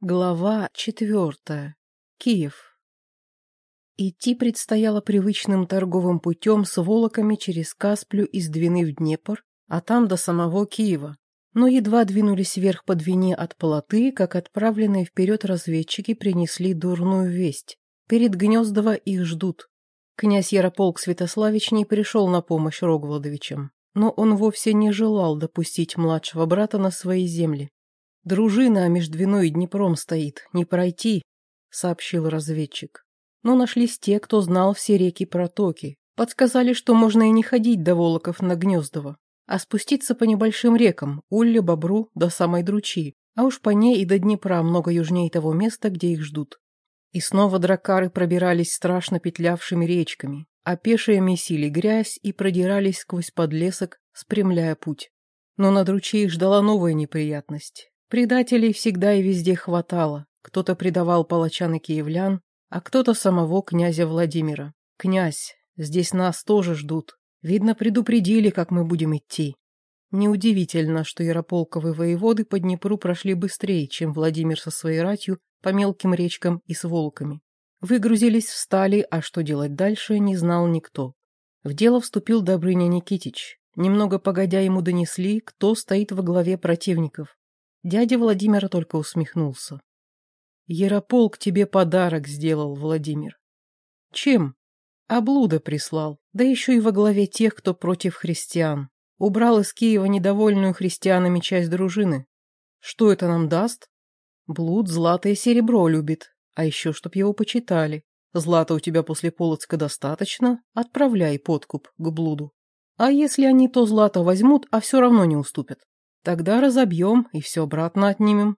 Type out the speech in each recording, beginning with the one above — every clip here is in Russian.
Глава четвертая. Киев. Идти предстояло привычным торговым путем с волоками через Касплю из Двины в Днепр, а там до самого Киева. Но едва двинулись вверх по Двине от Полоты, как отправленные вперед разведчики принесли дурную весть. Перед Гнездово их ждут. Князь Ярополк Святославич не пришел на помощь Рогволодовичам, но он вовсе не желал допустить младшего брата на свои земли. «Дружина между Двиной и Днепром стоит, не пройти», — сообщил разведчик. Но нашлись те, кто знал все реки протоки. Подсказали, что можно и не ходить до Волоков на Гнездово, а спуститься по небольшим рекам, Улле, Бобру, до самой Дручи, а уж по ней и до Днепра много южнее того места, где их ждут. И снова дракары пробирались страшно петлявшими речками, а пешие месили грязь и продирались сквозь подлесок, спрямляя путь. Но на Дручи их ждала новая неприятность. Предателей всегда и везде хватало. Кто-то предавал палачан и киевлян, а кто-то самого князя Владимира. «Князь, здесь нас тоже ждут. Видно, предупредили, как мы будем идти». Неудивительно, что ярополковые воеводы по Днепру прошли быстрее, чем Владимир со своей ратью по мелким речкам и с волками. Выгрузились, встали, а что делать дальше, не знал никто. В дело вступил Добрыня Никитич. Немного погодя ему донесли, кто стоит во главе противников. Дядя Владимира только усмехнулся. Ярополк тебе подарок сделал, Владимир. Чем? Облуда прислал, да еще и во главе тех, кто против христиан. Убрал из Киева недовольную христианами часть дружины. Что это нам даст? Блуд злато и серебро любит, а еще чтоб его почитали. Злата у тебя после Полоцка достаточно, отправляй подкуп к блуду. А если они то злато возьмут, а все равно не уступят? Тогда разобьем и все обратно отнимем.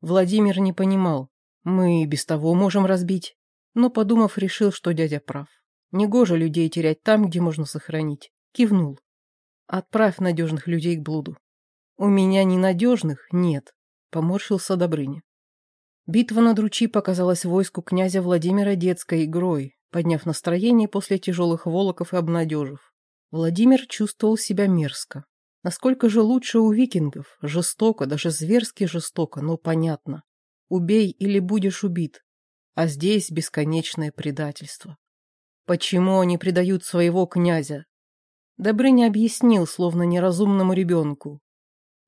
Владимир не понимал. Мы и без того можем разбить. Но, подумав, решил, что дядя прав. Негоже людей терять там, где можно сохранить. Кивнул. Отправь надежных людей к блуду. У меня ненадежных нет, поморщился Добрыня. Битва на Дручи показалась войску князя Владимира детской игрой, подняв настроение после тяжелых волоков и обнадежив. Владимир чувствовал себя мерзко. Насколько же лучше у викингов? Жестоко, даже зверски жестоко, но понятно. Убей или будешь убит. А здесь бесконечное предательство. Почему они предают своего князя? Добрыня объяснил, словно неразумному ребенку.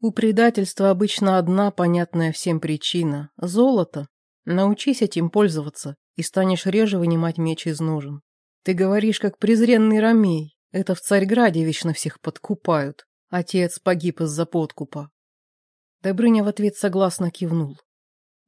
У предательства обычно одна понятная всем причина – золото. Научись этим пользоваться, и станешь реже вынимать меч из ножен. Ты говоришь, как презренный ромей. Это в Царьграде вечно всех подкупают. Отец погиб из-за подкупа. Добрыня в ответ согласно кивнул.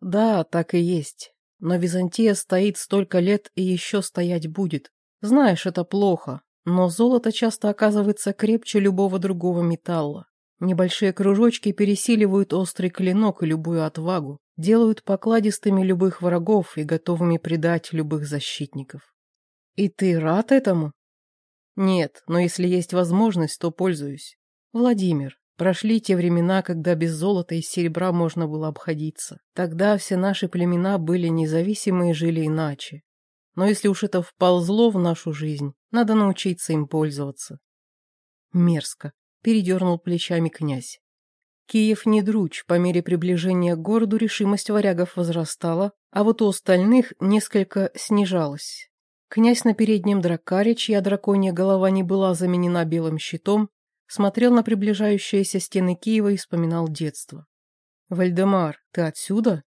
Да, так и есть. Но Византия стоит столько лет и еще стоять будет. Знаешь, это плохо, но золото часто оказывается крепче любого другого металла. Небольшие кружочки пересиливают острый клинок и любую отвагу, делают покладистыми любых врагов и готовыми предать любых защитников. И ты рад этому? Нет, но если есть возможность, то пользуюсь. Владимир, прошли те времена, когда без золота и серебра можно было обходиться. Тогда все наши племена были независимы и жили иначе. Но если уж это вползло в нашу жизнь, надо научиться им пользоваться. Мерзко, передернул плечами князь. Киев не друч, по мере приближения к городу решимость варягов возрастала, а вот у остальных несколько снижалась. Князь на переднем дракаре, чья драконья голова не была заменена белым щитом, смотрел на приближающиеся стены Киева и вспоминал детство. «Вальдемар, ты отсюда?»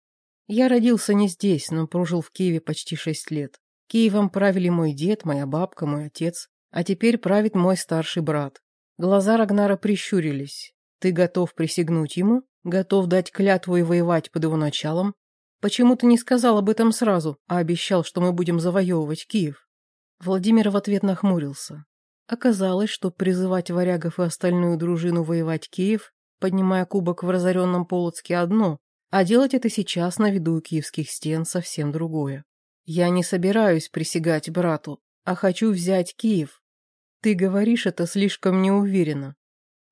«Я родился не здесь, но прожил в Киеве почти шесть лет. Киевом правили мой дед, моя бабка, мой отец, а теперь правит мой старший брат. Глаза Рагнара прищурились. Ты готов присягнуть ему? Готов дать клятву и воевать под его началом? Почему ты не сказал об этом сразу, а обещал, что мы будем завоевывать Киев?» Владимир в ответ нахмурился. Оказалось, что призывать варягов и остальную дружину воевать Киев, поднимая кубок в разоренном Полоцке одно, а делать это сейчас на виду у киевских стен совсем другое. Я не собираюсь присягать брату, а хочу взять Киев. Ты говоришь это слишком неуверенно.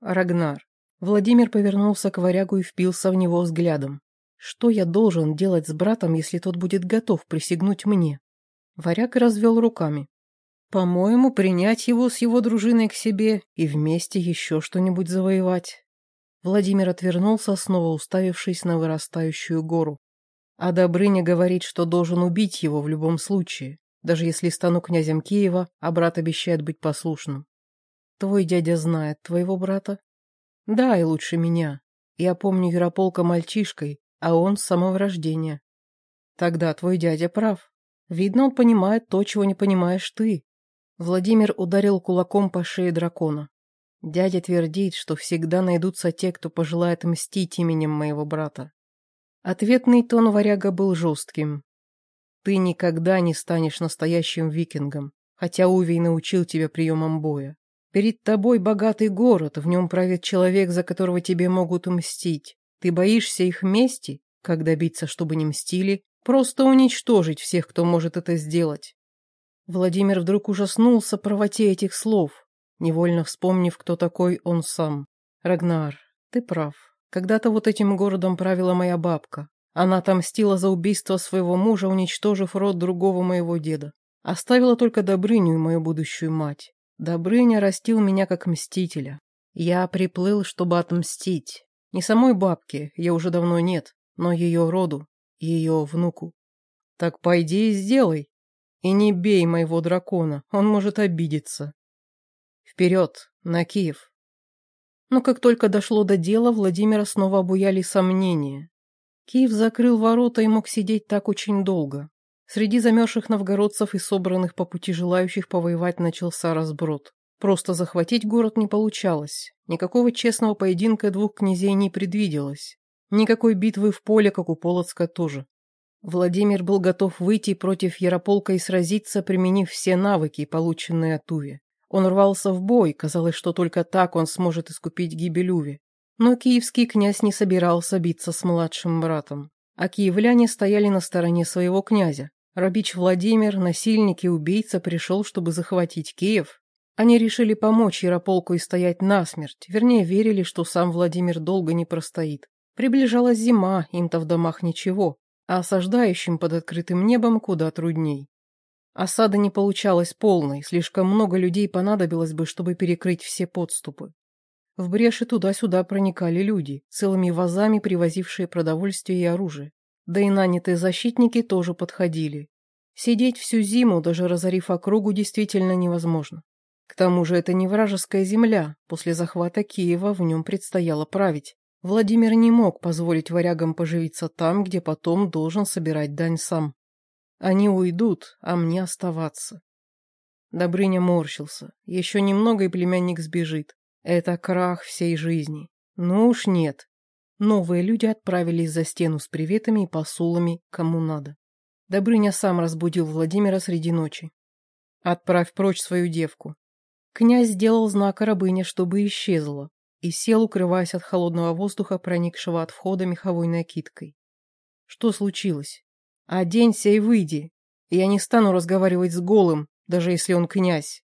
Рагнар. Владимир повернулся к варягу и впился в него взглядом. Что я должен делать с братом, если тот будет готов присягнуть мне? Варяг развел руками. По-моему, принять его с его дружиной к себе и вместе еще что-нибудь завоевать. Владимир отвернулся, снова уставившись на вырастающую гору. А Добрыня говорит, что должен убить его в любом случае, даже если стану князем Киева, а брат обещает быть послушным. Твой дядя знает твоего брата? Да, и лучше меня. Я помню Ярополка мальчишкой, а он с самого рождения. Тогда твой дядя прав. Видно, он понимает то, чего не понимаешь ты. Владимир ударил кулаком по шее дракона. Дядя твердит, что всегда найдутся те, кто пожелает мстить именем моего брата. Ответный тон варяга был жестким. Ты никогда не станешь настоящим викингом, хотя Увей научил тебя приемам боя. Перед тобой богатый город, в нем правит человек, за которого тебе могут мстить. Ты боишься их мести? Как добиться, чтобы не мстили? Просто уничтожить всех, кто может это сделать. Владимир вдруг ужаснулся правоте этих слов, невольно вспомнив, кто такой он сам. Рагнар, ты прав. Когда-то вот этим городом правила моя бабка. Она отомстила за убийство своего мужа, уничтожив род другого моего деда. Оставила только Добрыню и мою будущую мать. Добрыня растил меня как мстителя. Я приплыл, чтобы отмстить. Не самой бабке, ее уже давно нет, но ее роду, ее внуку. Так пойди и сделай. И не бей моего дракона, он может обидеться. Вперед, на Киев. Но как только дошло до дела, Владимира снова обуяли сомнения. Киев закрыл ворота и мог сидеть так очень долго. Среди замерзших новгородцев и собранных по пути желающих повоевать начался разброд. Просто захватить город не получалось. Никакого честного поединка двух князей не предвиделось. Никакой битвы в поле, как у Полоцка, тоже. Владимир был готов выйти против Ярополка и сразиться, применив все навыки, полученные от Уви. Он рвался в бой, казалось, что только так он сможет искупить гибель Уви. Но киевский князь не собирался биться с младшим братом. А киевляне стояли на стороне своего князя. Рабич Владимир, насильник и убийца, пришел, чтобы захватить Киев. Они решили помочь Ярополку и стоять насмерть, вернее, верили, что сам Владимир долго не простоит. Приближалась зима, им-то в домах ничего, а осаждающим под открытым небом куда трудней. Осада не получалась полной, слишком много людей понадобилось бы, чтобы перекрыть все подступы. В бреши туда-сюда проникали люди, целыми вазами привозившие продовольствие и оружие. Да и нанятые защитники тоже подходили. Сидеть всю зиму, даже разорив округу, действительно невозможно. К тому же это не вражеская земля, после захвата Киева в нем предстояло править. Владимир не мог позволить варягам поживиться там, где потом должен собирать дань сам. Они уйдут, а мне оставаться. Добрыня морщился. Еще немного, и племянник сбежит. Это крах всей жизни. Ну уж нет. Новые люди отправились за стену с приветами и посулами, кому надо. Добрыня сам разбудил Владимира среди ночи. «Отправь прочь свою девку». Князь сделал знак рабыне, чтобы исчезла, и сел, укрываясь от холодного воздуха, проникшего от входа меховой накидкой. «Что случилось? Оденься и выйди. Я не стану разговаривать с голым, даже если он князь».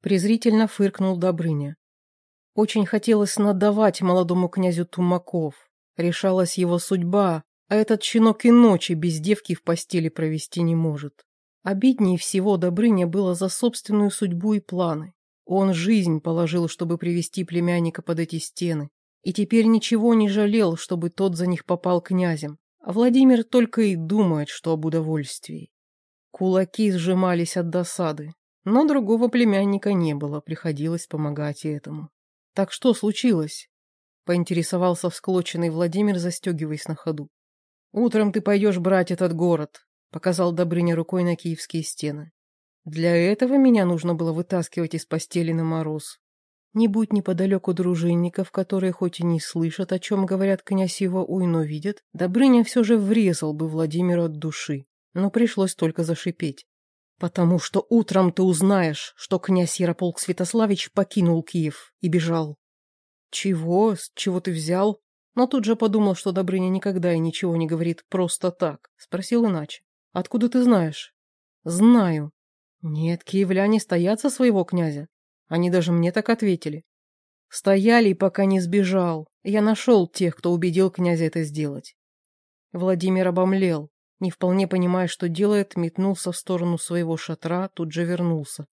Презрительно фыркнул Добрыня. Очень хотелось надавать молодому князю Тумаков, Решалась его судьба, а этот щенок и ночи без девки в постели провести не может. Обиднее всего Добрыня было за собственную судьбу и планы. Он жизнь положил, чтобы привести племянника под эти стены, и теперь ничего не жалел, чтобы тот за них попал князем. А Владимир только и думает, что об удовольствии. Кулаки сжимались от досады, но другого племянника не было, приходилось помогать и этому. Так что случилось? Поинтересовался всклоченный Владимир, застегиваясь на ходу. «Утром ты пойдешь брать этот город», — показал Добрыня рукой на киевские стены. «Для этого меня нужно было вытаскивать из постели на мороз. Не будь неподалеку дружинников, которые хоть и не слышат, о чем говорят князь его уй, но видят, Добрыня все же врезал бы Владимиру от души, но пришлось только зашипеть. «Потому что утром ты узнаешь, что князь Ярополк Святославич покинул Киев и бежал. «Чего? С чего ты взял?» Но тут же подумал, что Добрыня никогда и ничего не говорит просто так. Спросил иначе. «Откуда ты знаешь?» «Знаю». «Нет, киевляне стоят со своего князя. Они даже мне так ответили. Стояли, пока не сбежал. Я нашел тех, кто убедил князя это сделать». Владимир обомлел. Не вполне понимая, что делает, метнулся в сторону своего шатра, тут же вернулся.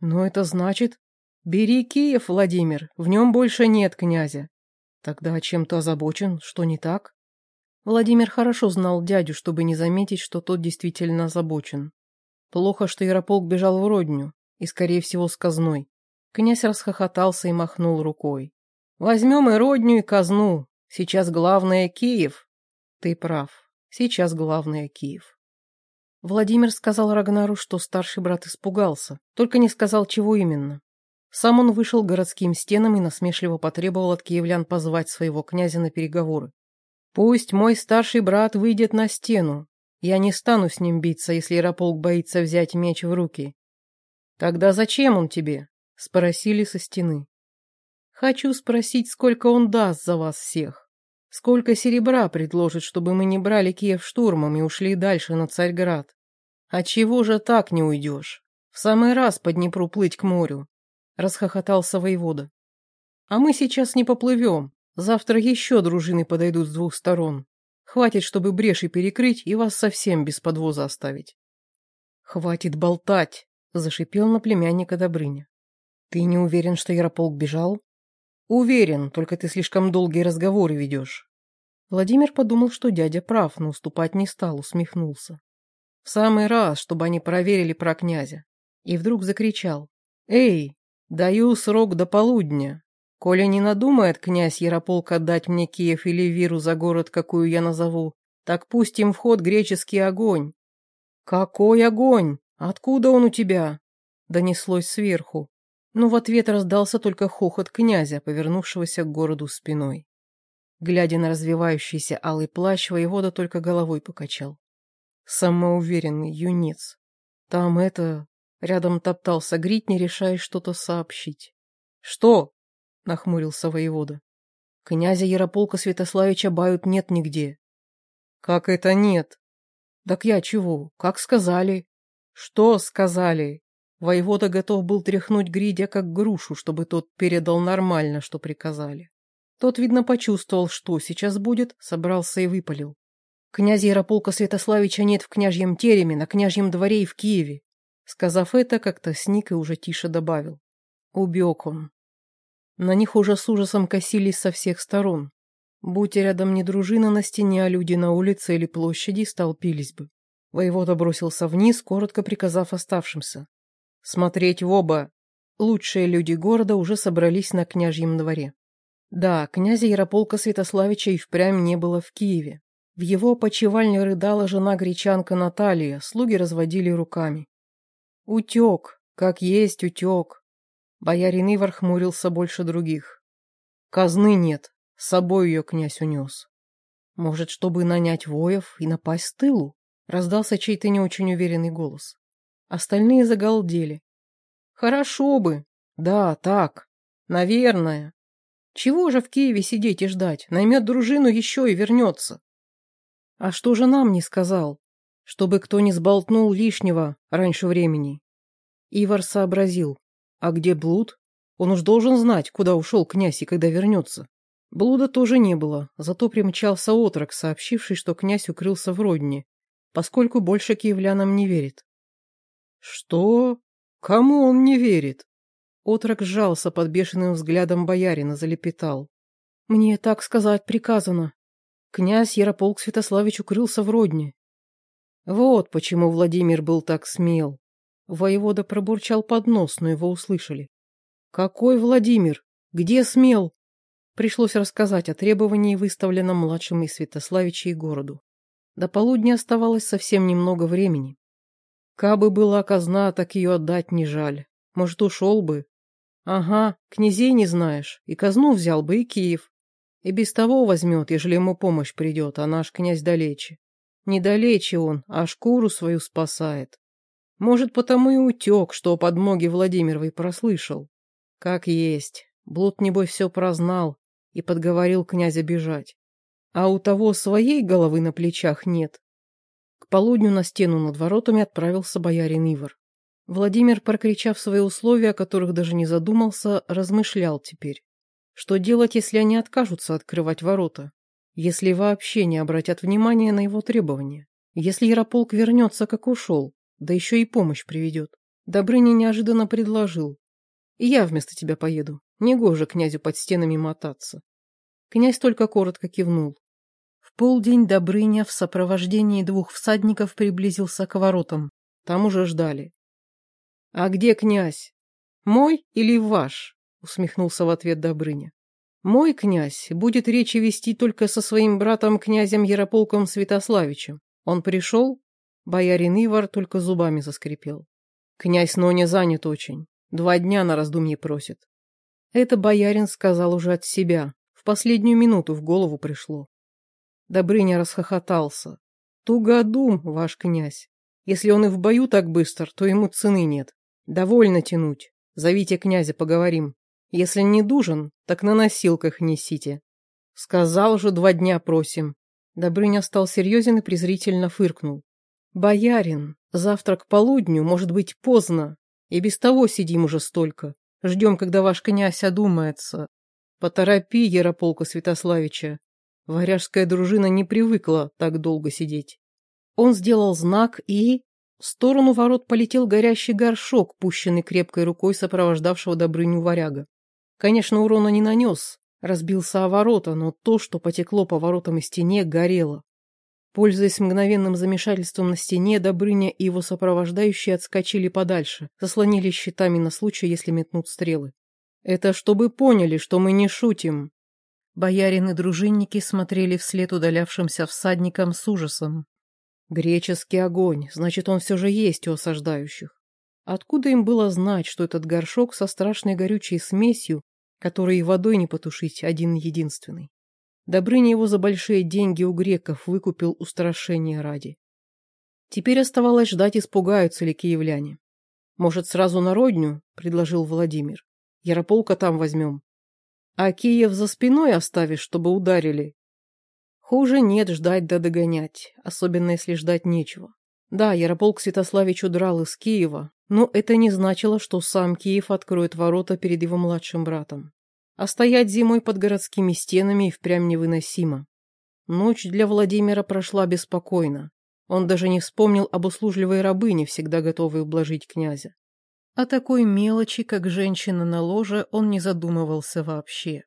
«Но это значит...» «Бери Киев, Владимир, в нем больше нет князя». «Тогда чем то озабочен? Что не так?» Владимир хорошо знал дядю, чтобы не заметить, что тот действительно озабочен. Плохо, что Ярополк бежал в родню, и, скорее всего, с казной. Князь расхохотался и махнул рукой. «Возьмем и родню, и казну. Сейчас главное Киев». «Ты прав. Сейчас главное Киев». Владимир сказал Рагнару, что старший брат испугался, только не сказал, чего именно. Сам он вышел к городским стенам и насмешливо потребовал от киевлян позвать своего князя на переговоры. «Пусть мой старший брат выйдет на стену. Я не стану с ним биться, если Ярополк боится взять меч в руки». «Тогда зачем он тебе?» — спросили со стены. «Хочу спросить, сколько он даст за вас всех. Сколько серебра предложит, чтобы мы не брали Киев штурмом и ушли дальше на Царьград? А чего же так не уйдешь? В самый раз по Днепру плыть к морю расхохотался воевода. А мы сейчас не поплывем. Завтра еще дружины подойдут с двух сторон. Хватит, чтобы бреши перекрыть и вас совсем без подвоза оставить. Хватит болтать, зашипел на племянника Добрыня. Ты не уверен, что Ярополк бежал? Уверен, только ты слишком долгие разговоры ведешь. Владимир подумал, что дядя прав, но уступать не стал, усмехнулся. В самый раз, чтобы они проверили про князя. И вдруг закричал. «Эй, Даю срок до полудня. Коли не надумает князь Ярополк отдать мне Киев или Виру за город, какую я назову, так пустим в ход греческий огонь. Какой огонь? Откуда он у тебя? Донеслось сверху. Но в ответ раздался только хохот князя, повернувшегося к городу спиной. Глядя на развивающийся алый плащ, воевода только головой покачал. Самоуверенный юнец. Там это... Рядом топтался Грить, не решая что-то сообщить. «Что?» — нахмурился воевода. «Князя Ярополка Святославича бают нет нигде». «Как это нет?» «Так я чего? Как сказали?» «Что сказали?» Воевода готов был тряхнуть Гридя как грушу, чтобы тот передал нормально, что приказали. Тот, видно, почувствовал, что сейчас будет, собрался и выпалил. Князя Ярополка Святославича нет в княжьем тереме, на княжьем дворе и в Киеве. Сказав это, как-то сник и уже тише добавил. Убег он. На них уже с ужасом косились со всех сторон. Будь рядом не дружина на стене, а люди на улице или площади, столпились бы. Воевода бросился вниз, коротко приказав оставшимся. «Смотреть в оба!» Лучшие люди города уже собрались на княжьем дворе. Да, князя Ярополка Святославича и впрямь не было в Киеве. В его почевальне рыдала жена гречанка Наталья, слуги разводили руками. Утек, как есть утек. Боярин Ивар хмурился больше других. Казны нет, с собой ее князь унес. Может, чтобы нанять воев и напасть с тылу? Раздался чей-то не очень уверенный голос. Остальные загалдели. Хорошо бы. Да, так. Наверное. Чего же в Киеве сидеть и ждать? Наймет дружину еще и вернется. А что же нам не сказал? чтобы кто не сболтнул лишнего раньше времени. Ивар сообразил. А где блуд? Он уж должен знать, куда ушел князь и когда вернется. Блуда тоже не было, зато примчался отрок, сообщивший, что князь укрылся в Родне, поскольку больше киевлянам не верит. «Что? Кому он не верит?» Отрок сжался под бешеным взглядом боярина, залепетал. «Мне так сказать приказано. Князь Ярополк Святославич укрылся в Родне. Вот почему Владимир был так смел. Воевода пробурчал под нос, но его услышали. «Какой Владимир? Где смел?» Пришлось рассказать о требовании, выставленном младшим из Святославичей городу. До полудня оставалось совсем немного времени. Кабы была казна, так ее отдать не жаль. Может, ушел бы? Ага, князей не знаешь, и казну взял бы, и Киев. И без того возьмет, ежели ему помощь придет, а наш князь далече. Недалече он, а шкуру свою спасает. Может, потому и утек, что о подмоге Владимировой прослышал. Как есть. Блуд, небось, все прознал и подговорил князя бежать. А у того своей головы на плечах нет. К полудню на стену над воротами отправился боярин Ивар. Владимир, прокричав свои условия, о которых даже не задумался, размышлял теперь. Что делать, если они откажутся открывать ворота? если вообще не обратят внимания на его требования. Если Ярополк вернется, как ушел, да еще и помощь приведет. Добрыня неожиданно предложил. И я вместо тебя поеду. Негоже князю под стенами мотаться. Князь только коротко кивнул. В полдень Добрыня в сопровождении двух всадников приблизился к воротам. Там уже ждали. «А где князь? Мой или ваш?» — усмехнулся в ответ Добрыня. «Мой князь будет речи вести только со своим братом князем Ярополком Святославичем. Он пришел?» Боярин Ивар только зубами заскрипел. «Князь Ноня занят очень. Два дня на раздумье просит». Это боярин сказал уже от себя. В последнюю минуту в голову пришло. Добрыня расхохотался. «Тугодум, ваш князь. Если он и в бою так быстро, то ему цены нет. Довольно тянуть. Зовите князя, поговорим. Если не дужен, так на носилках несите. Сказал же, два дня просим. Добрыня стал серьезен и презрительно фыркнул. Боярин, завтра к полудню, может быть, поздно. И без того сидим уже столько. Ждем, когда ваш князь одумается. Поторопи Ярополка Святославича. Варяжская дружина не привыкла так долго сидеть. Он сделал знак и... В сторону ворот полетел горящий горшок, пущенный крепкой рукой сопровождавшего Добрыню варяга. Конечно, урона не нанес, разбился о ворота, но то, что потекло по воротам и стене, горело. Пользуясь мгновенным замешательством на стене, Добрыня и его сопровождающие отскочили подальше, заслонились щитами на случай, если метнут стрелы. «Это чтобы поняли, что мы не шутим». Боярин и дружинники смотрели вслед удалявшимся всадникам с ужасом. Греческий огонь, значит, он все же есть у осаждающих. Откуда им было знать, что этот горшок со страшной горючей смесью, которой и водой не потушить, один единственный? Добрыня его за большие деньги у греков выкупил устрашение ради. Теперь оставалось ждать, испугаются ли киевляне. «Может, сразу на родню?» — предложил Владимир. «Ярополка там возьмем». «А Киев за спиной оставишь, чтобы ударили?» Хуже нет ждать да догонять, особенно если ждать нечего. Да, Ярополк Святославич удрал из Киева, но это не значило, что сам Киев откроет ворота перед его младшим братом. А стоять зимой под городскими стенами и впрямь невыносимо. Ночь для Владимира прошла беспокойно. Он даже не вспомнил об услужливой рабыне, всегда готовой ублажить князя. О такой мелочи, как женщина на ложе, он не задумывался вообще.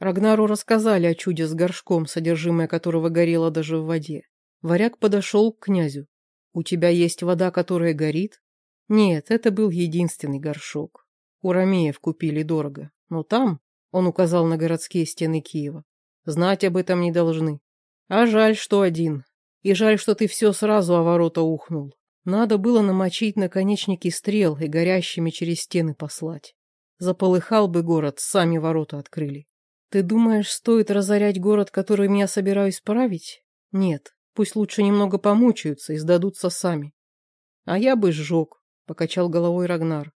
Рагнару рассказали о чуде с горшком, содержимое которого горело даже в воде. Варяг подошел к князю. «У тебя есть вода, которая горит?» «Нет, это был единственный горшок. У Ромеев купили дорого. Но там, — он указал на городские стены Киева, — знать об этом не должны. А жаль, что один. И жаль, что ты все сразу о ворота ухнул. Надо было намочить наконечники стрел и горящими через стены послать. Заполыхал бы город, сами ворота открыли. Ты думаешь, стоит разорять город, который я собираюсь править? Нет, пусть лучше немного помучаются и сдадутся сами. А я бы сжег, покачал головой Рагнар.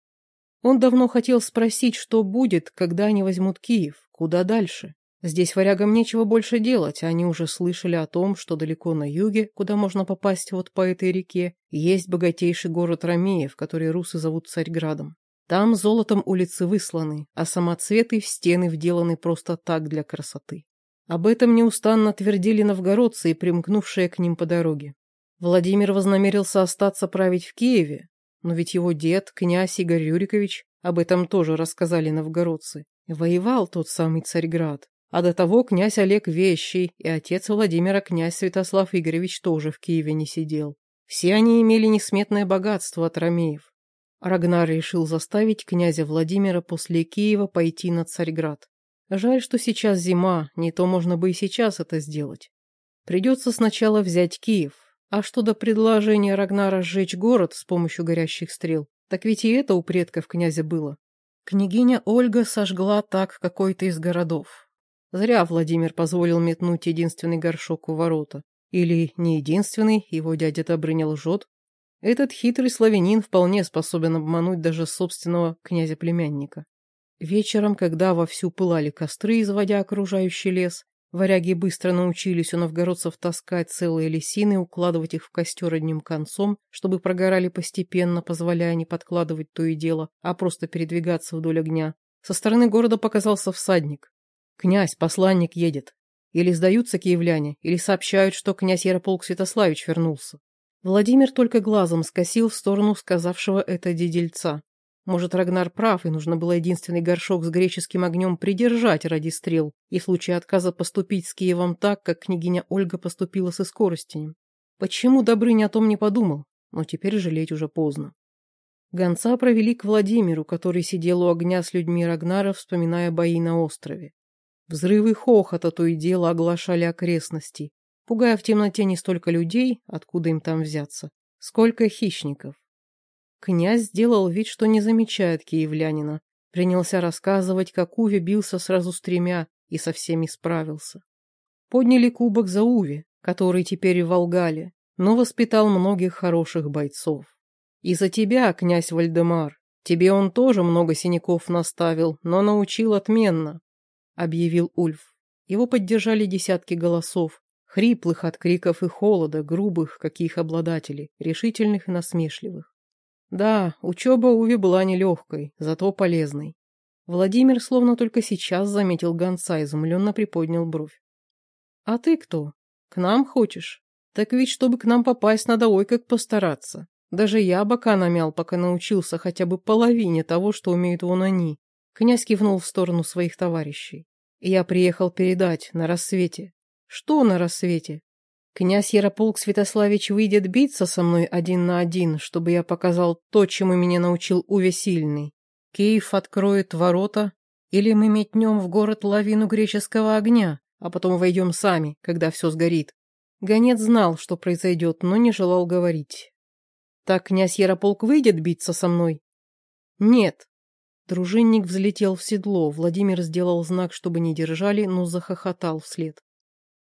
Он давно хотел спросить, что будет, когда они возьмут Киев, куда дальше. Здесь варягам нечего больше делать, они уже слышали о том, что далеко на юге, куда можно попасть вот по этой реке, есть богатейший город Ромеев, который русы зовут Царьградом. Там золотом улицы высланы, а самоцветы в стены вделаны просто так для красоты. Об этом неустанно твердили новгородцы и примкнувшие к ним по дороге. Владимир вознамерился остаться править в Киеве, но ведь его дед, князь Игорь Юрикович, об этом тоже рассказали новгородцы, воевал тот самый Царьград. А до того князь Олег Вещий и отец Владимира князь Святослав Игоревич тоже в Киеве не сидел. Все они имели несметное богатство от ромеев. Рагнар решил заставить князя Владимира после Киева пойти на Царьград. Жаль, что сейчас зима, не то можно бы и сейчас это сделать. Придется сначала взять Киев. А что до предложения Рагнара сжечь город с помощью горящих стрел, так ведь и это у предков князя было. Княгиня Ольга сожгла так какой-то из городов. Зря Владимир позволил метнуть единственный горшок у ворота. Или не единственный, его дядя Добрыня лжет, этот хитрый славянин вполне способен обмануть даже собственного князя-племянника. Вечером, когда вовсю пылали костры, изводя окружающий лес, варяги быстро научились у новгородцев таскать целые лисины укладывать их в костер одним концом, чтобы прогорали постепенно, позволяя не подкладывать то и дело, а просто передвигаться вдоль огня. Со стороны города показался всадник. «Князь, посланник едет. Или сдаются киевляне, или сообщают, что князь Ярополк Святославич вернулся. Владимир только глазом скосил в сторону сказавшего это дедельца. Может, Рагнар прав, и нужно было единственный горшок с греческим огнем придержать ради стрел, и в случае отказа поступить с Киевом так, как княгиня Ольга поступила с Искоростенем. Почему Добрыня о том не подумал? Но теперь жалеть уже поздно. Гонца провели к Владимиру, который сидел у огня с людьми Рагнара, вспоминая бои на острове. Взрывы хохота то и дело оглашали окрестности, пугая в темноте не столько людей, откуда им там взяться, сколько хищников. Князь сделал вид, что не замечает киевлянина, принялся рассказывать, как Уве бился сразу с тремя и со всеми справился. Подняли кубок за Уве, который теперь в Волгале, но воспитал многих хороших бойцов. И за тебя, князь Вальдемар, тебе он тоже много синяков наставил, но научил отменно, объявил Ульф. Его поддержали десятки голосов, хриплых от криков и холода, грубых, как их обладатели, решительных и насмешливых. Да, учеба Уви была нелегкой, зато полезной. Владимир словно только сейчас заметил гонца, изумленно приподнял бровь. «А ты кто? К нам хочешь? Так ведь, чтобы к нам попасть, надо ой как постараться. Даже я бока намял, пока научился хотя бы половине того, что умеют вон они». Князь кивнул в сторону своих товарищей. «Я приехал передать на рассвете». «Что на рассвете?» Князь Ярополк Святославич выйдет биться со мной один на один, чтобы я показал то, чему меня научил Уве Сильный. Киев откроет ворота, или мы метнем в город лавину греческого огня, а потом войдем сами, когда все сгорит. Гонец знал, что произойдет, но не желал говорить. Так князь Ярополк выйдет биться со мной? Нет. Дружинник взлетел в седло, Владимир сделал знак, чтобы не держали, но захохотал вслед.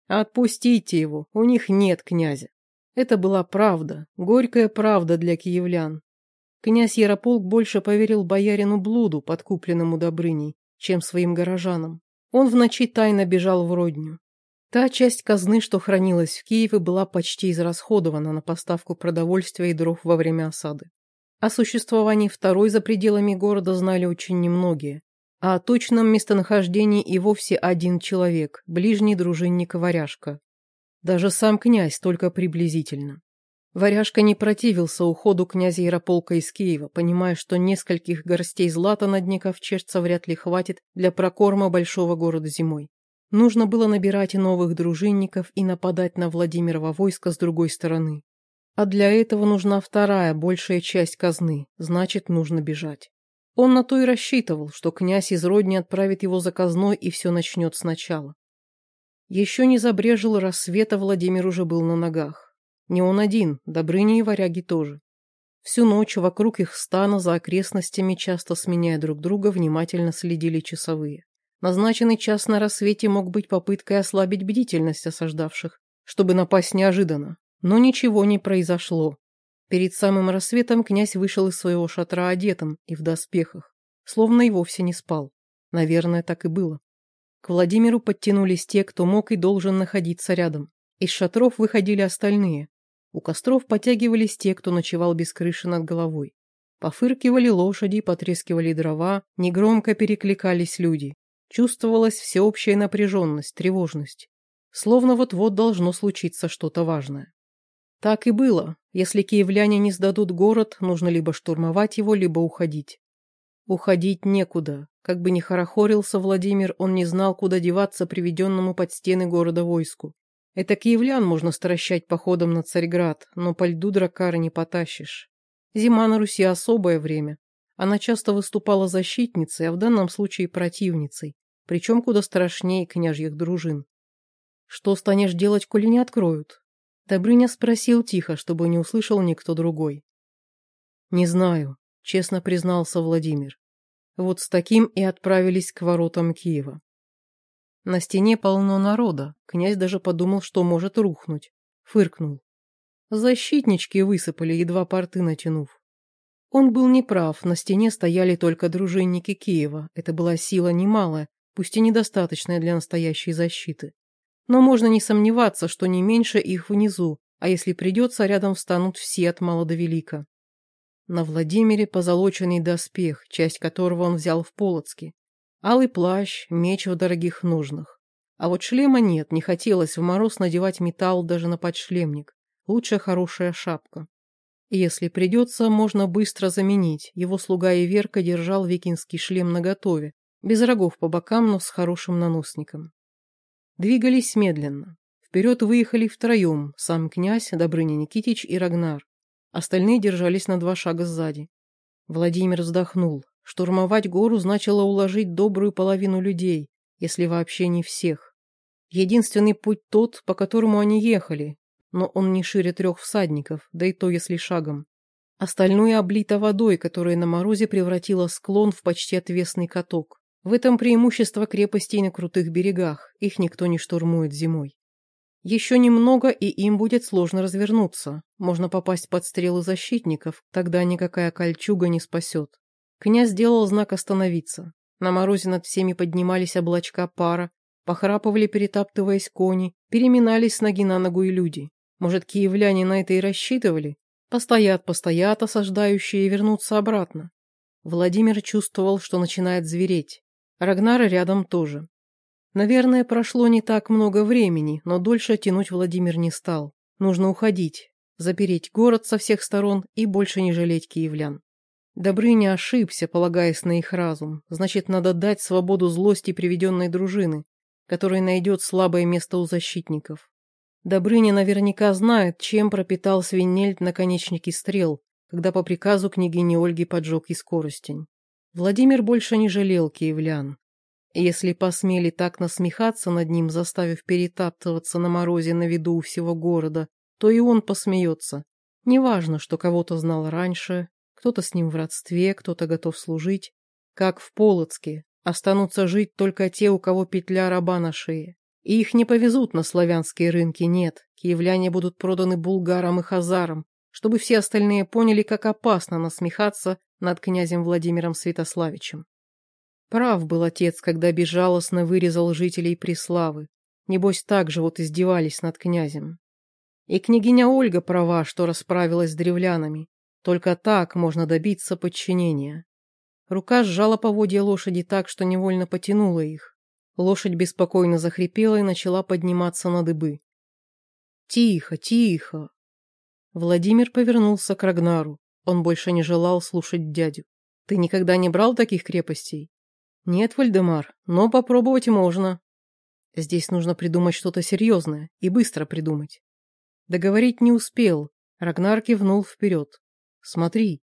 Отпустите его, у них нет князя. Это была правда, горькая правда для киевлян. Князь Ярополк больше поверил боярину Блуду, подкупленному Добрыней, чем своим горожанам. Он в ночи тайно бежал в Родню. Та часть казны, что хранилась в Киеве, была почти израсходована на поставку продовольствия и дров во время осады. О существовании второй за пределами города знали очень немногие, а о точном местонахождении и вовсе один человек, ближний дружинник Варяжка. Даже сам князь только приблизительно. Варяжка не противился уходу князя Ярополка из Киева, понимая, что нескольких горстей злата на дне ковчежца вряд ли хватит для прокорма большого города зимой. Нужно было набирать новых дружинников и нападать на Владимирова войско с другой стороны. А для этого нужна вторая, большая часть казны, значит, нужно бежать. Он на то и рассчитывал, что князь из Родни отправит его заказной и все начнет сначала. Еще не забрежил рассвет, а Владимир уже был на ногах. Не он один, Добрыня и варяги тоже. Всю ночь вокруг их стана за окрестностями, часто сменяя друг друга, внимательно следили часовые. Назначенный час на рассвете мог быть попыткой ослабить бдительность осаждавших, чтобы напасть неожиданно. Но ничего не произошло. Перед самым рассветом князь вышел из своего шатра одетым и в доспехах, словно и вовсе не спал. Наверное, так и было. К Владимиру подтянулись те, кто мог и должен находиться рядом. Из шатров выходили остальные. У костров потягивались те, кто ночевал без крыши над головой. Пофыркивали лошади, потрескивали дрова, негромко перекликались люди. Чувствовалась всеобщая напряженность, тревожность. Словно вот-вот должно случиться что-то важное. Так и было. Если киевляне не сдадут город, нужно либо штурмовать его, либо уходить. Уходить некуда. Как бы ни хорохорился Владимир, он не знал, куда деваться приведенному под стены города войску. Это киевлян можно стращать походом на Царьград, но по льду дракара не потащишь. Зима на Руси особое время. Она часто выступала защитницей, а в данном случае противницей, причем куда страшнее княжьих дружин. Что станешь делать, коли не откроют? Добрыня спросил тихо, чтобы не услышал никто другой. «Не знаю», — честно признался Владимир. Вот с таким и отправились к воротам Киева. На стене полно народа, князь даже подумал, что может рухнуть. Фыркнул. Защитнички высыпали, едва порты натянув. Он был неправ, на стене стояли только дружинники Киева. Это была сила немалая, пусть и недостаточная для настоящей защиты. Но можно не сомневаться, что не меньше их внизу, а если придется, рядом встанут все от мала до велика. На Владимире позолоченный доспех, часть которого он взял в Полоцке. Алый плащ, меч в дорогих ножнах. А вот шлема нет, не хотелось в мороз надевать металл даже на подшлемник. Лучше хорошая шапка. Если придется, можно быстро заменить. Его слуга Иверка держал викинский шлем наготове, без рогов по бокам, но с хорошим наносником. Двигались медленно. Вперед выехали втроем, сам князь, Добрыня Никитич и Рагнар. Остальные держались на два шага сзади. Владимир вздохнул. Штурмовать гору значило уложить добрую половину людей, если вообще не всех. Единственный путь тот, по которому они ехали, но он не шире трех всадников, да и то, если шагом. Остальное облито водой, которая на морозе превратила склон в почти отвесный каток. В этом преимущество крепостей на крутых берегах, их никто не штурмует зимой. Еще немного, и им будет сложно развернуться. Можно попасть под стрелы защитников, тогда никакая кольчуга не спасет. Князь сделал знак остановиться. На морозе над всеми поднимались облачка пара, похрапывали, перетаптываясь кони, переминались с ноги на ногу и люди. Может, киевляне на это и рассчитывали? Постоят, постоят осаждающие и вернутся обратно. Владимир чувствовал, что начинает звереть. Рагнара рядом тоже. Наверное, прошло не так много времени, но дольше тянуть Владимир не стал. Нужно уходить, запереть город со всех сторон и больше не жалеть киевлян. Добрыня ошибся, полагаясь на их разум. Значит, надо дать свободу злости приведенной дружины, которая найдет слабое место у защитников. Добрыня наверняка знает, чем пропитал свинельд наконечники стрел, когда по приказу княгини Ольги поджег и скоростень. Владимир больше не жалел киевлян. Если посмели так насмехаться над ним, заставив перетаптываться на морозе на виду у всего города, то и он посмеется. Неважно, что кого-то знал раньше, кто-то с ним в родстве, кто-то готов служить. Как в Полоцке, останутся жить только те, у кого петля раба на шее. И их не повезут на славянские рынки, нет. Киевляне будут проданы булгарам и хазарам, чтобы все остальные поняли, как опасно насмехаться над князем Владимиром Святославичем. Прав был отец, когда безжалостно вырезал жителей Преславы. Небось, так же вот издевались над князем. И княгиня Ольга права, что расправилась с древлянами. Только так можно добиться подчинения. Рука сжала поводья лошади так, что невольно потянула их. Лошадь беспокойно захрипела и начала подниматься на дыбы. «Тихо, тихо!» Владимир повернулся к Рагнару. Он больше не желал слушать дядю. «Ты никогда не брал таких крепостей?» «Нет, Вальдемар, но попробовать можно. Здесь нужно придумать что-то серьезное и быстро придумать». Договорить не успел. Рагнар кивнул вперед. «Смотри».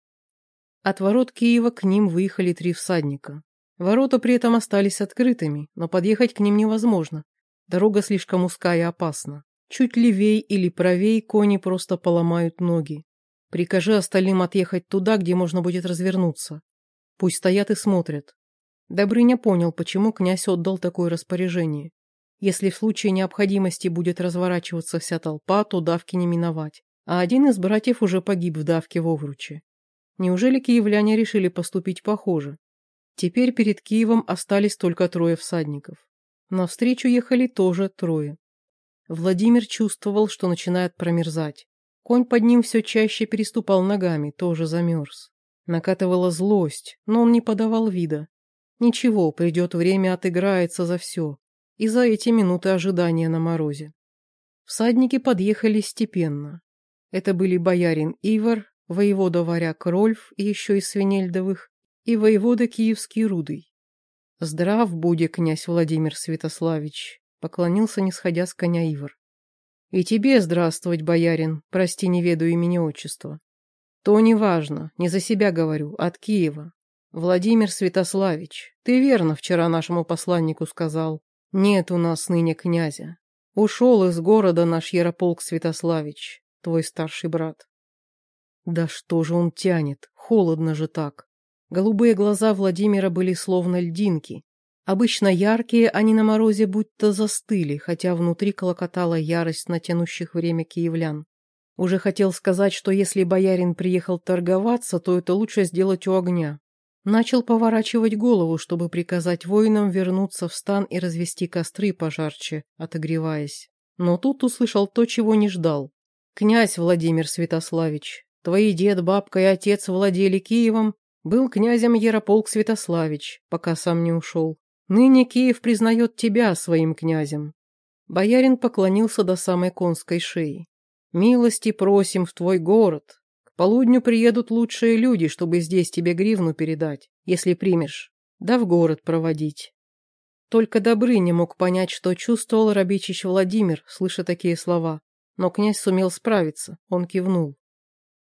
От ворот Киева к ним выехали три всадника. Ворота при этом остались открытыми, но подъехать к ним невозможно. Дорога слишком узкая и опасна. Чуть левей или правей кони просто поломают ноги. Прикажи остальным отъехать туда, где можно будет развернуться. Пусть стоят и смотрят. Добрыня понял, почему князь отдал такое распоряжение. Если в случае необходимости будет разворачиваться вся толпа, то давки не миновать. А один из братьев уже погиб в давке в Овруче. Неужели киевляне решили поступить похоже? Теперь перед Киевом остались только трое всадников. Навстречу ехали тоже трое. Владимир чувствовал, что начинает промерзать. Конь под ним все чаще переступал ногами, тоже замерз. Накатывала злость, но он не подавал вида. Ничего, придет время, отыграется за все. И за эти минуты ожидания на морозе. Всадники подъехали степенно. Это были боярин Ивар, воевода варяг Рольф еще из Свинельдовых, и воевода Киевский Рудый. «Здрав буде, князь Владимир Святославич», — поклонился, не сходя с коня Ивар. И тебе здравствовать, боярин, прости, не ведаю имени отчества. То не важно, не за себя говорю, от Киева. Владимир Святославич, ты верно вчера нашему посланнику сказал. Нет у нас ныне князя. Ушел из города наш Ярополк Святославич, твой старший брат. Да что же он тянет, холодно же так. Голубые глаза Владимира были словно льдинки, Обычно яркие, они на морозе будто застыли, хотя внутри колокотала ярость натянущих время киевлян. Уже хотел сказать, что если боярин приехал торговаться, то это лучше сделать у огня. Начал поворачивать голову, чтобы приказать воинам вернуться в стан и развести костры пожарче, отогреваясь. Но тут услышал то, чего не ждал. «Князь Владимир Святославич, твои дед, бабка и отец владели Киевом, был князем Ярополк Святославич, пока сам не ушел. Ныне Киев признает тебя своим князем. Боярин поклонился до самой конской шеи. Милости просим в твой город, к полудню приедут лучшие люди, чтобы здесь тебе гривну передать, если примешь, да в город проводить». Только Добрыня мог понять, что чувствовал Рабичич Владимир, слыша такие слова. Но князь сумел справиться, он кивнул.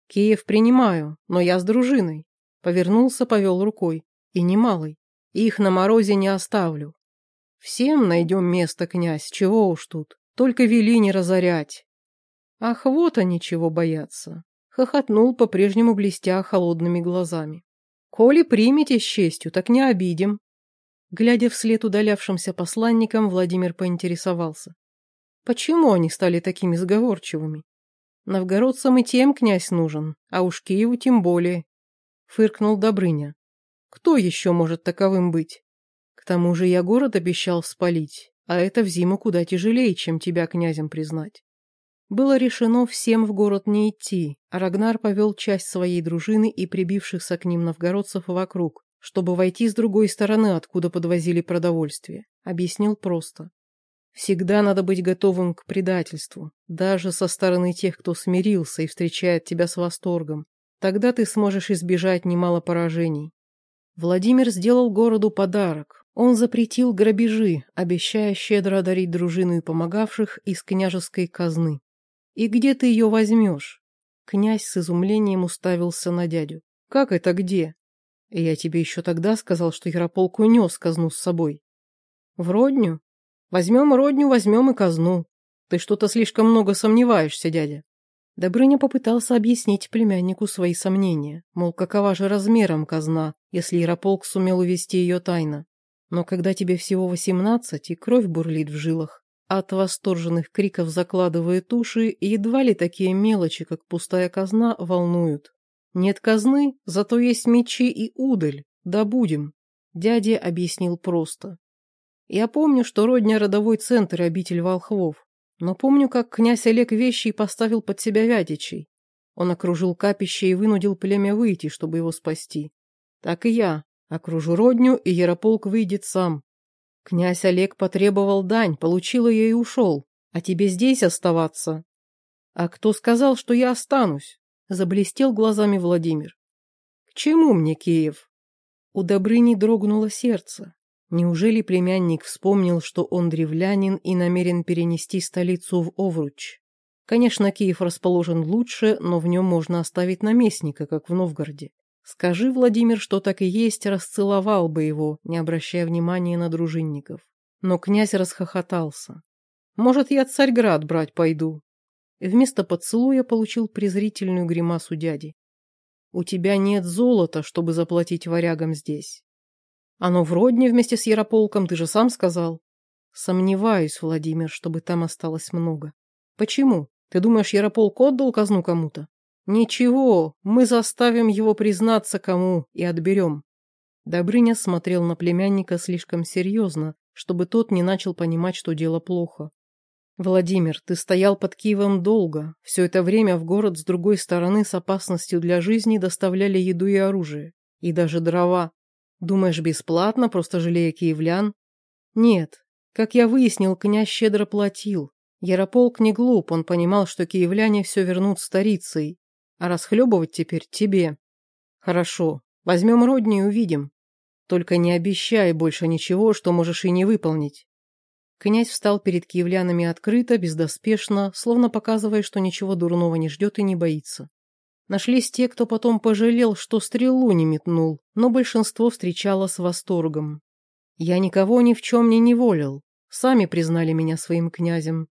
«Киев принимаю, но я с дружиной». Повернулся, повел рукой. «И немалый. Их на морозе не оставлю. Всем найдем место, князь, чего уж тут. Только вели не разорять». Ах, вот они чего боятся. Хохотнул, по-прежнему блестя холодными глазами. «Коли примете с честью, так не обидим». Глядя вслед удалявшимся посланникам, Владимир поинтересовался. Почему они стали такими сговорчивыми? Новгородцам и тем князь нужен, а уж Киеву тем более. Фыркнул Добрыня. Кто еще может таковым быть? К тому же я город обещал спалить, а это в зиму куда тяжелее, чем тебя князем признать. Было решено всем в город не идти, а Рагнар повел часть своей дружины и прибившихся к ним новгородцев вокруг, чтобы войти с другой стороны, откуда подвозили продовольствие. Объяснил просто. Всегда надо быть готовым к предательству, даже со стороны тех, кто смирился и встречает тебя с восторгом. Тогда ты сможешь избежать немало поражений. Владимир сделал городу подарок. Он запретил грабежи, обещая щедро одарить дружину и помогавших из княжеской казны. И где ты ее возьмешь? Князь с изумлением уставился на дядю. Как это где? Я тебе еще тогда сказал, что Ярополк унес казну с собой. В родню? Возьмем родню, возьмем и казну. Ты что-то слишком много сомневаешься, дядя. Добрыня попытался объяснить племяннику свои сомнения, мол, какова же размером казна, если Ярополк сумел увести ее тайно. Но когда тебе всего восемнадцать и кровь бурлит в жилах, от восторженных криков закладывает уши, и едва ли такие мелочи, как пустая казна, волнуют. Нет казны, зато есть мечи и удаль. Да будем. Дядя объяснил просто. Я помню, что родня родовой центр и обитель волхвов. Но помню, как князь Олег Вещий поставил под себя Вятичей. Он окружил капище и вынудил племя выйти, чтобы его спасти. Так и я. Окружу родню, и Ярополк выйдет сам. Князь Олег потребовал дань, получил ее и ушел. А тебе здесь оставаться? А кто сказал, что я останусь? Заблестел глазами Владимир. «К чему мне Киев?» У Добрыни дрогнуло сердце. Неужели племянник вспомнил, что он древлянин и намерен перенести столицу в Овруч? Конечно, Киев расположен лучше, но в нем можно оставить наместника, как в Новгороде. Скажи, Владимир, что так и есть, расцеловал бы его, не обращая внимания на дружинников. Но князь расхохотался. «Может, я Царьград брать пойду? Вместо поцелуя получил презрительную гримасу дяди. «У тебя нет золота, чтобы заплатить варягам здесь. Оно в родне вместе с Ярополком, ты же сам сказал». «Сомневаюсь, Владимир, чтобы там осталось много». «Почему? Ты думаешь, Ярополк отдал казну кому-то?» «Ничего, мы заставим его признаться кому и отберем». Добрыня смотрел на племянника слишком серьезно, чтобы тот не начал понимать, что дело плохо. «Владимир, ты стоял под Киевом долго. Все это время в город с другой стороны с опасностью для жизни доставляли еду и оружие. И даже дрова. Думаешь, бесплатно, просто жалея киевлян? Нет. Как я выяснил, князь щедро платил. Ярополк не глуп, он понимал, что киевляне все вернут старицей. А расхлебывать теперь тебе. Хорошо, возьмем родни и увидим. Только не обещай больше ничего, что можешь и не выполнить. Князь встал перед киевлянами открыто, бездоспешно, словно показывая, что ничего дурного не ждет и не боится. Нашлись те, кто потом пожалел, что стрелу не метнул, но большинство встречало с восторгом. Я никого ни в чем не неволил, сами признали меня своим князем.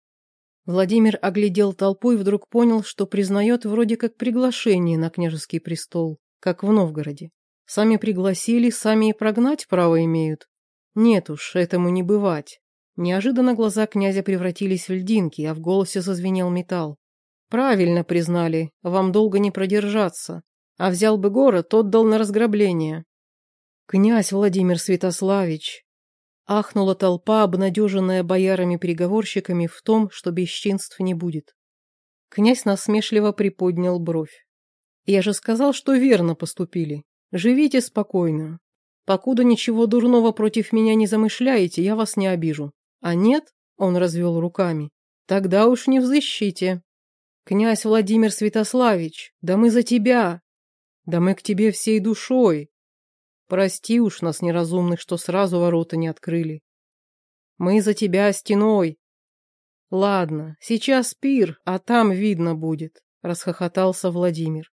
Владимир оглядел толпу и вдруг понял, что признает вроде как приглашение на княжеский престол, как в Новгороде. Сами пригласили, сами и прогнать право имеют. Нет уж, этому не бывать. Неожиданно глаза князя превратились в льдинки, а в голосе зазвенел металл. «Правильно признали, вам долго не продержаться. А взял бы город, отдал на разграбление». «Князь Владимир Святославич!» Ахнула толпа, обнадеженная боярами-переговорщиками в том, что бесчинств не будет. Князь насмешливо приподнял бровь. «Я же сказал, что верно поступили. Живите спокойно. Покуда ничего дурного против меня не замышляете, я вас не обижу. А нет, он развел руками, тогда уж не в защите. Князь Владимир Святославич, да мы за тебя! Да мы к тебе всей душой! Прости уж нас неразумных, что сразу ворота не открыли. Мы за тебя стеной. Ладно, сейчас пир, а там видно будет, расхохотался Владимир.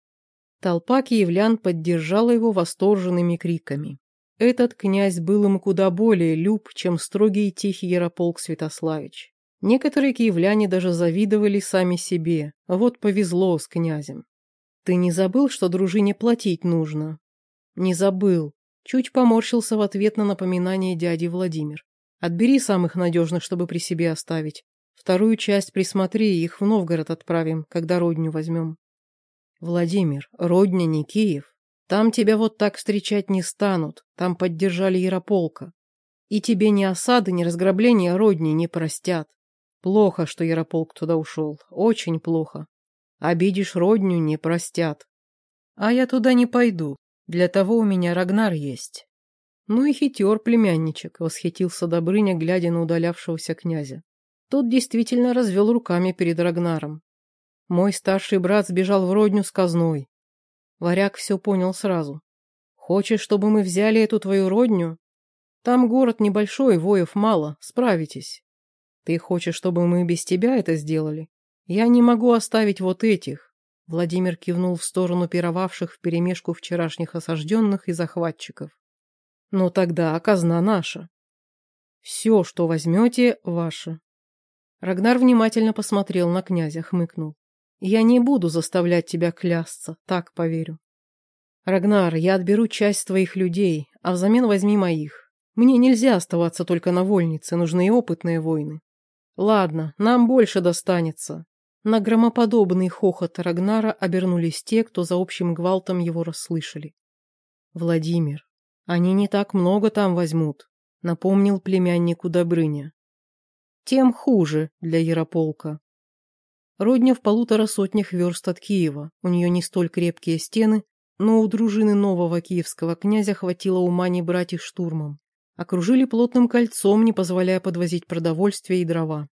Толпа киевлян поддержала его восторженными криками. Этот князь был им куда более люб, чем строгий и тихий Ярополк Святославич. Некоторые киевляне даже завидовали сами себе. Вот повезло с князем. Ты не забыл, что дружине платить нужно? Не забыл. Чуть поморщился в ответ на напоминание дяди Владимир. Отбери самых надежных, чтобы при себе оставить. Вторую часть присмотри, их в Новгород отправим, когда родню возьмем. Владимир, родня не Киев. Там тебя вот так встречать не станут, там поддержали Ярополка. И тебе ни осады, ни разграбления родни не простят. Плохо, что Ярополк туда ушел, очень плохо. Обидишь родню, не простят. А я туда не пойду, для того у меня Рагнар есть. «Ну и хитер, племянничек», — восхитился Добрыня, глядя на удалявшегося князя. Тот действительно развел руками перед Рагнаром. «Мой старший брат сбежал в родню с казной». Варяг все понял сразу. «Хочешь, чтобы мы взяли эту твою родню? Там город небольшой, воев мало, справитесь. Ты хочешь, чтобы мы без тебя это сделали? Я не могу оставить вот этих». Владимир кивнул в сторону пировавших вперемешку вчерашних осажденных и захватчиков. Но тогда казна наша. Все, что возьмете, ваше. Рагнар внимательно посмотрел на князя, хмыкнул. Я не буду заставлять тебя клясться, так поверю. Рагнар, я отберу часть твоих людей, а взамен возьми моих. Мне нельзя оставаться только на вольнице, нужны и опытные воины. Ладно, нам больше достанется. На громоподобный хохот Рагнара обернулись те, кто за общим гвалтом его расслышали. Владимир, они не так много там возьмут, напомнил племяннику Добрыня. Тем хуже для Ярополка. Родня в полутора сотнях верст от Киева, у нее не столь крепкие стены, но у дружины нового киевского князя хватило ума не брать их штурмом. Окружили плотным кольцом, не позволяя подвозить продовольствие и дрова.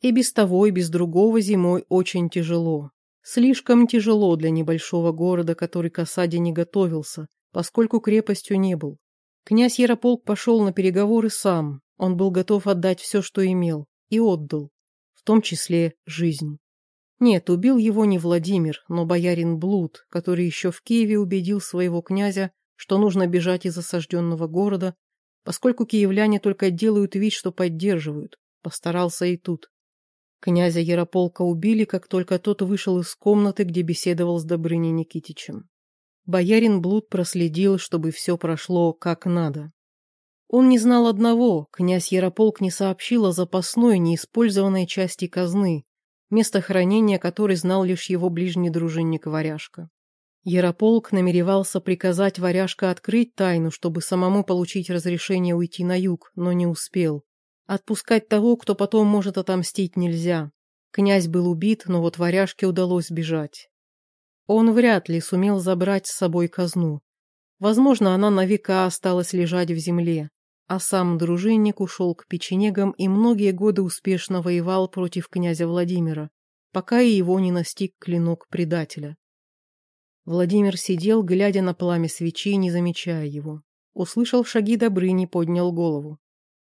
И без того, и без другого зимой очень тяжело. Слишком тяжело для небольшого города, который к осаде не готовился, поскольку крепостью не был. Князь Ярополк пошел на переговоры сам, он был готов отдать все, что имел, и отдал, в том числе жизнь. Нет, убил его не Владимир, но боярин Блуд, который еще в Киеве убедил своего князя, что нужно бежать из осажденного города, поскольку киевляне только делают вид, что поддерживают. Постарался и тут. Князя Ярополка убили, как только тот вышел из комнаты, где беседовал с Добрыней Никитичем. Боярин Блуд проследил, чтобы все прошло как надо. Он не знал одного, князь Ярополк не сообщил о запасной, неиспользованной части казны, место хранения которой знал лишь его ближний дружинник Варяжка. Ярополк намеревался приказать Варяжка открыть тайну, чтобы самому получить разрешение уйти на юг, но не успел. Отпускать того, кто потом может отомстить, нельзя. Князь был убит, но вот Варяжке удалось бежать. Он вряд ли сумел забрать с собой казну. Возможно, она на века осталась лежать в земле, а сам дружинник ушел к печенегам и многие годы успешно воевал против князя Владимира, пока и его не настиг клинок предателя. Владимир сидел, глядя на пламя свечи, не замечая его. Услышал шаги Добрыни, поднял голову.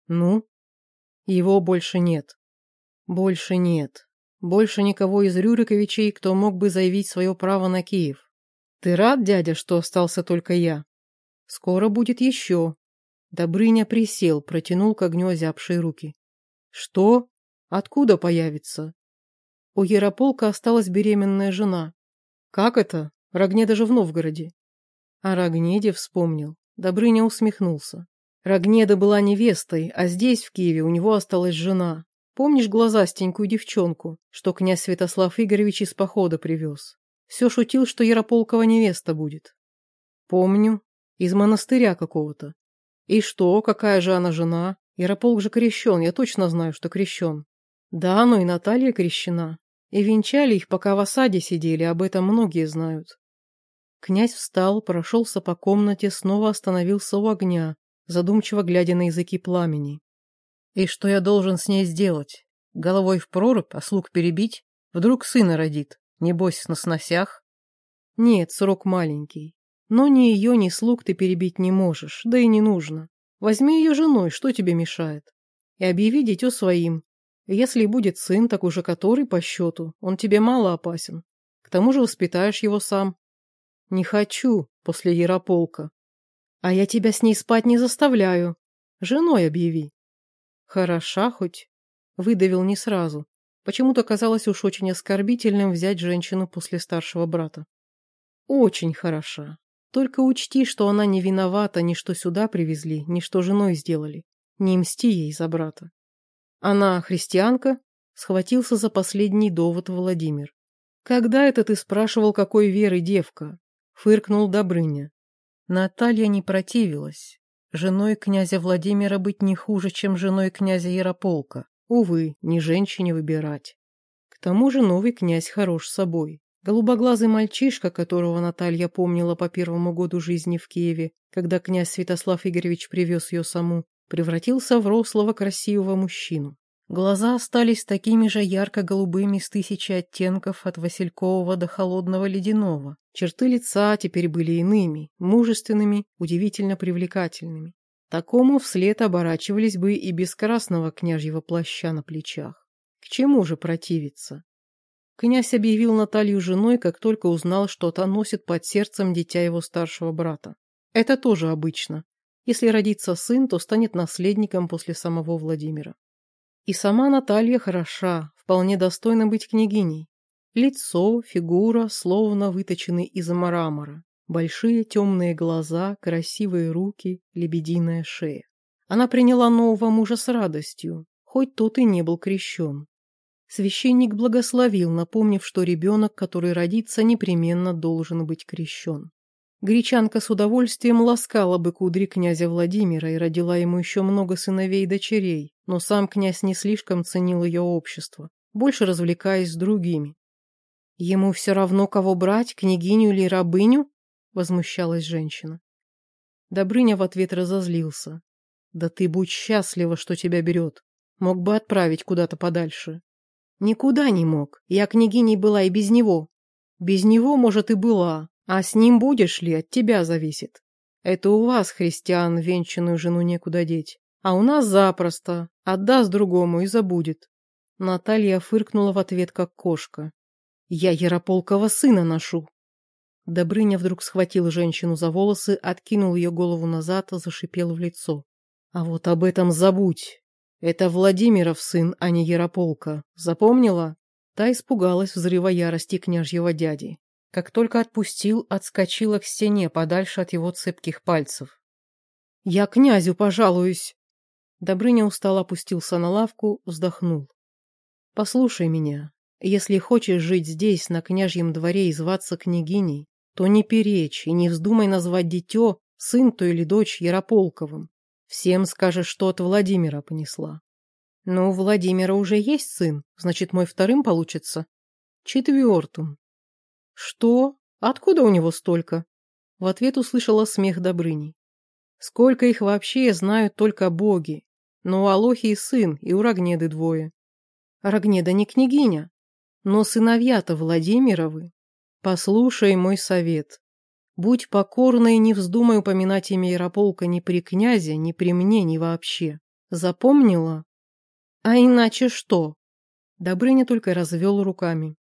«Ну?» «Его больше нет». «Больше нет. Больше никого из Рюриковичей, кто мог бы заявить свое право на Киев. Ты рад, дядя, что остался только я? Скоро будет еще. Добрыня присел, протянул к огню озябшие руки. Что? Откуда появится? У Ярополка осталась беременная жена. Как это? Рогне даже в Новгороде. О Рогнеде вспомнил. Добрыня усмехнулся. Рогнеда была невестой, а здесь, в Киеве, у него осталась жена. Помнишь глазастенькую девчонку, что князь Святослав Игоревич из похода привез? Все шутил, что Ярополкова невеста будет. Помню. Из монастыря какого-то. И что, какая же она жена? Ярополк же крещен, я точно знаю, что крещен. Да, но и Наталья крещена. И венчали их, пока в осаде сидели, об этом многие знают. Князь встал, прошелся по комнате, снова остановился у огня, задумчиво глядя на языки пламени. И что я должен с ней сделать? Головой в прорубь, а слуг перебить? Вдруг сына родит, небось, на сносях? Нет, срок маленький. Но ни ее, ни слуг ты перебить не можешь, да и не нужно. Возьми ее женой, что тебе мешает? И объяви дитё своим. Если и будет сын, так уже который по счету, он тебе мало опасен. К тому же воспитаешь его сам. Не хочу после Ярополка. А я тебя с ней спать не заставляю. Женой объяви. Хороша хоть. Выдавил не сразу. Почему-то казалось уж очень оскорбительным взять женщину после старшего брата. Очень хороша. Только учти, что она не виновата ни что сюда привезли, ни что женой сделали. Не мсти ей за брата. Она христианка? Схватился за последний довод Владимир. Когда это ты спрашивал, какой веры девка? Фыркнул Добрыня. Наталья не противилась. Женой князя Владимира быть не хуже, чем женой князя Ярополка. Увы, не женщине выбирать. К тому же новый князь хорош собой. Голубоглазый мальчишка, которого Наталья помнила по первому году жизни в Киеве, когда князь Святослав Игоревич привез ее саму, превратился в рослого красивого мужчину. Глаза остались такими же ярко-голубыми с тысячи оттенков от василькового до холодного ледяного. Черты лица теперь были иными, мужественными, удивительно привлекательными. Такому вслед оборачивались бы и без красного княжьего плаща на плечах. К чему же противиться? Князь объявил Наталью женой, как только узнал, что та носит под сердцем дитя его старшего брата. Это тоже обычно. Если родится сын, то станет наследником после самого Владимира. И сама Наталья хороша, вполне достойна быть княгиней. Лицо, фигура, словно выточены из мрамора. Большие темные глаза, красивые руки, лебединая шея. Она приняла нового мужа с радостью, хоть тот и не был крещен. Священник благословил, напомнив, что ребенок, который родится, непременно должен быть крещен. Гречанка с удовольствием ласкала бы кудри князя Владимира и родила ему еще много сыновей и дочерей, но сам князь не слишком ценил ее общество, больше развлекаясь с другими. «Ему все равно, кого брать, княгиню или рабыню?» — возмущалась женщина. Добрыня в ответ разозлился. «Да ты будь счастлива, что тебя берет. Мог бы отправить куда-то подальше». «Никуда не мог. Я княгиней была и без него». «Без него, может, и была, а с ним будешь ли, от тебя зависит. Это у вас, христиан, венчанную жену некуда деть. А у нас запросто. Отдаст другому и забудет. Наталья фыркнула в ответ, как кошка. Я Ярополкова сына ношу. Добрыня вдруг схватил женщину за волосы, откинул ее голову назад, зашипел в лицо. А вот об этом забудь. Это Владимиров сын, а не Ярополка. Запомнила? Та испугалась взрыва ярости княжьего дяди. Как только отпустил, отскочила к стене подальше от его цепких пальцев. «Я князю пожалуюсь!» Добрыня устало опустился на лавку, вздохнул. «Послушай меня. Если хочешь жить здесь, на княжьем дворе и зваться княгиней, то не перечь и не вздумай назвать дитё, сын то или дочь Ярополковым. Всем скажешь, что от Владимира понесла. Но у Владимира уже есть сын, значит, мой вторым получится. Четвертым. «Что? Откуда у него столько?» В ответ услышала смех Добрыни. «Сколько их вообще знают только боги. Но у Алохи и сын, и у Рогнеды двое. Рогнеда не княгиня, но сыновья-то Владимировы. Послушай мой совет. Будь покорна и не вздумай упоминать имя Ярополка ни при князе, ни при мне, ни вообще. Запомнила? А иначе что?» Добрыня только развел руками.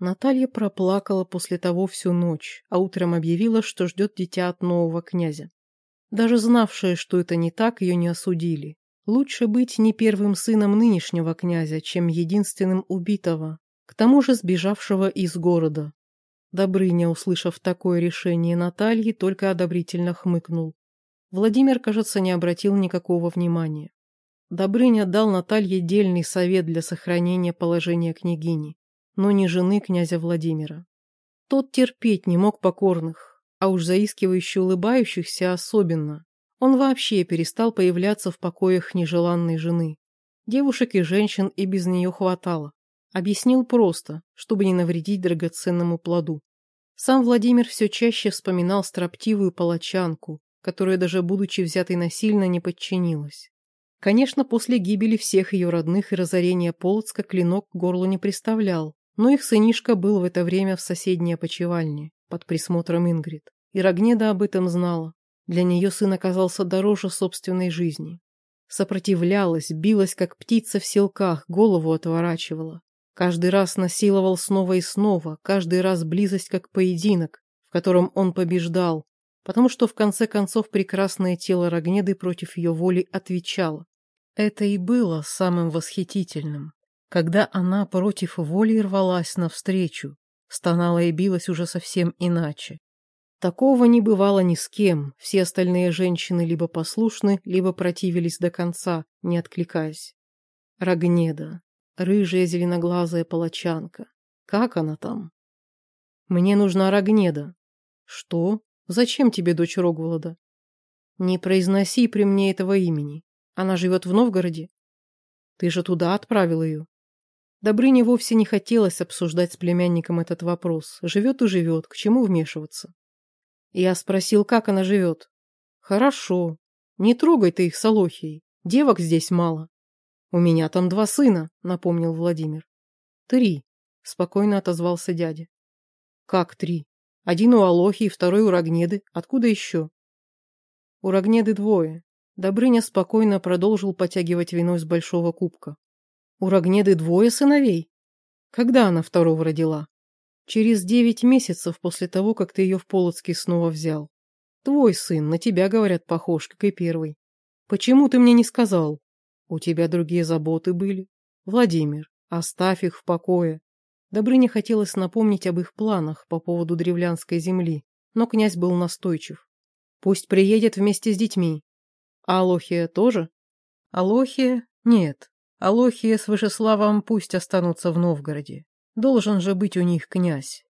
Наталья проплакала после того всю ночь, а утром объявила, что ждет дитя от нового князя. Даже знавшие, что это не так, ее не осудили. Лучше быть не первым сыном нынешнего князя, чем единственным убитого, к тому же сбежавшего из города. Добрыня, услышав такое решение Натальи, только одобрительно хмыкнул. Владимир, кажется, не обратил никакого внимания. Добрыня дал Наталье дельный совет для сохранения положения княгини но не жены князя Владимира. Тот терпеть не мог покорных, а уж заискивающе улыбающихся особенно. Он вообще перестал появляться в покоях нежеланной жены. Девушек и женщин и без нее хватало. Объяснил просто, чтобы не навредить драгоценному плоду. Сам Владимир все чаще вспоминал строптивую палачанку, которая даже будучи взятой насильно не подчинилась. Конечно, после гибели всех ее родных и разорения Полоцка клинок к горлу не приставлял, Но их сынишка был в это время в соседней опочивальне, под присмотром Ингрид. И Рогнеда об этом знала. Для нее сын оказался дороже собственной жизни. Сопротивлялась, билась, как птица в селках, голову отворачивала. Каждый раз насиловал снова и снова, каждый раз близость как поединок, в котором он побеждал, потому что в конце концов прекрасное тело Рогнеды против ее воли отвечало. Это и было самым восхитительным, когда она против воли рвалась навстречу, стонала и билась уже совсем иначе. Такого не бывало ни с кем, все остальные женщины либо послушны, либо противились до конца, не откликаясь. Рогнеда, рыжая зеленоглазая палачанка. Как она там? Мне нужна Рогнеда. Что? Зачем тебе дочь Рогволода? Не произноси при мне этого имени. Она живет в Новгороде. Ты же туда отправил ее. Добрыне вовсе не хотелось обсуждать с племянником этот вопрос. Живет и живет, к чему вмешиваться? Я спросил, как она живет. Хорошо. Не трогай ты их с Алохией. Девок здесь мало. У меня там два сына, напомнил Владимир. Три, спокойно отозвался дядя. Как три? Один у Алохи, второй у Рогнеды. Откуда еще? У Рогнеды двое. Добрыня спокойно продолжил потягивать вино из большого кубка. У Рогнеды двое сыновей? Когда она второго родила? Через девять месяцев после того, как ты ее в Полоцке снова взял. Твой сын, на тебя, говорят, похож, как и первый. Почему ты мне не сказал? У тебя другие заботы были. Владимир, оставь их в покое. Добрыне хотелось напомнить об их планах по поводу древлянской земли, но князь был настойчив. Пусть приедет вместе с детьми. А Алохия тоже? Алохия? Нет. Алохия с Вышеславом пусть останутся в Новгороде. Должен же быть у них князь.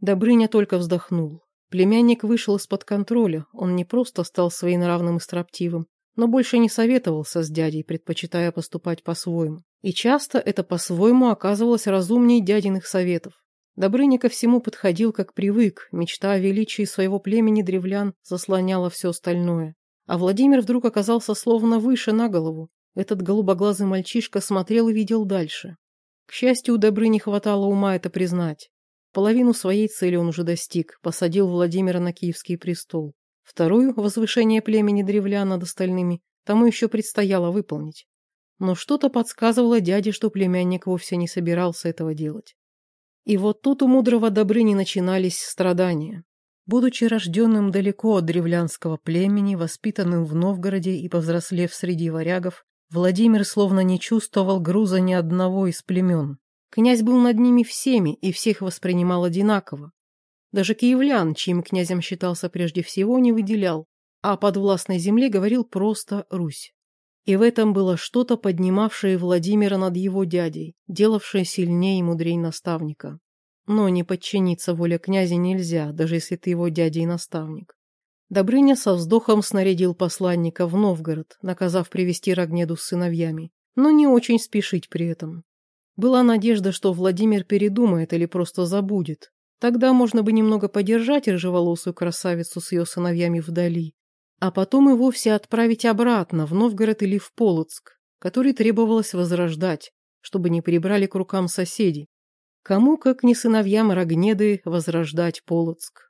Добрыня только вздохнул. Племянник вышел из-под контроля, он не просто стал своенравным и строптивым, но больше не советовался с дядей, предпочитая поступать по-своему. И часто это по-своему оказывалось разумнее дядиных советов. Добрыня ко всему подходил как привык, мечта о величии своего племени древлян заслоняла все остальное. А Владимир вдруг оказался словно выше на голову. Этот голубоглазый мальчишка смотрел и видел дальше. К счастью, у Добрыни хватало ума это признать. Половину своей цели он уже достиг, посадил Владимира на киевский престол. Вторую, возвышение племени древлян над остальными, тому еще предстояло выполнить. Но что-то подсказывало дяде, что племянник вовсе не собирался этого делать. И вот тут у мудрого Добрыни начинались страдания. Будучи рожденным далеко от древлянского племени, воспитанным в Новгороде и повзрослев среди варягов, Владимир словно не чувствовал груза ни одного из племен. Князь был над ними всеми и всех воспринимал одинаково. Даже киевлян, чьим князем считался прежде всего, не выделял, а о подвластной земле говорил просто Русь. И в этом было что-то, поднимавшее Владимира над его дядей, делавшее сильнее и мудрей наставника. Но не подчиниться воле князя нельзя, даже если ты его дядя и наставник. Добрыня со вздохом снарядил посланника в Новгород, наказав привести Рогнеду с сыновьями, но не очень спешить при этом. Была надежда, что Владимир передумает или просто забудет. Тогда можно бы немного подержать рыжеволосую красавицу с ее сыновьями вдали, а потом и вовсе отправить обратно в Новгород или в Полоцк, который требовалось возрождать, чтобы не прибрали к рукам соседи. Кому, как не сыновьям Рогнеды, возрождать Полоцк?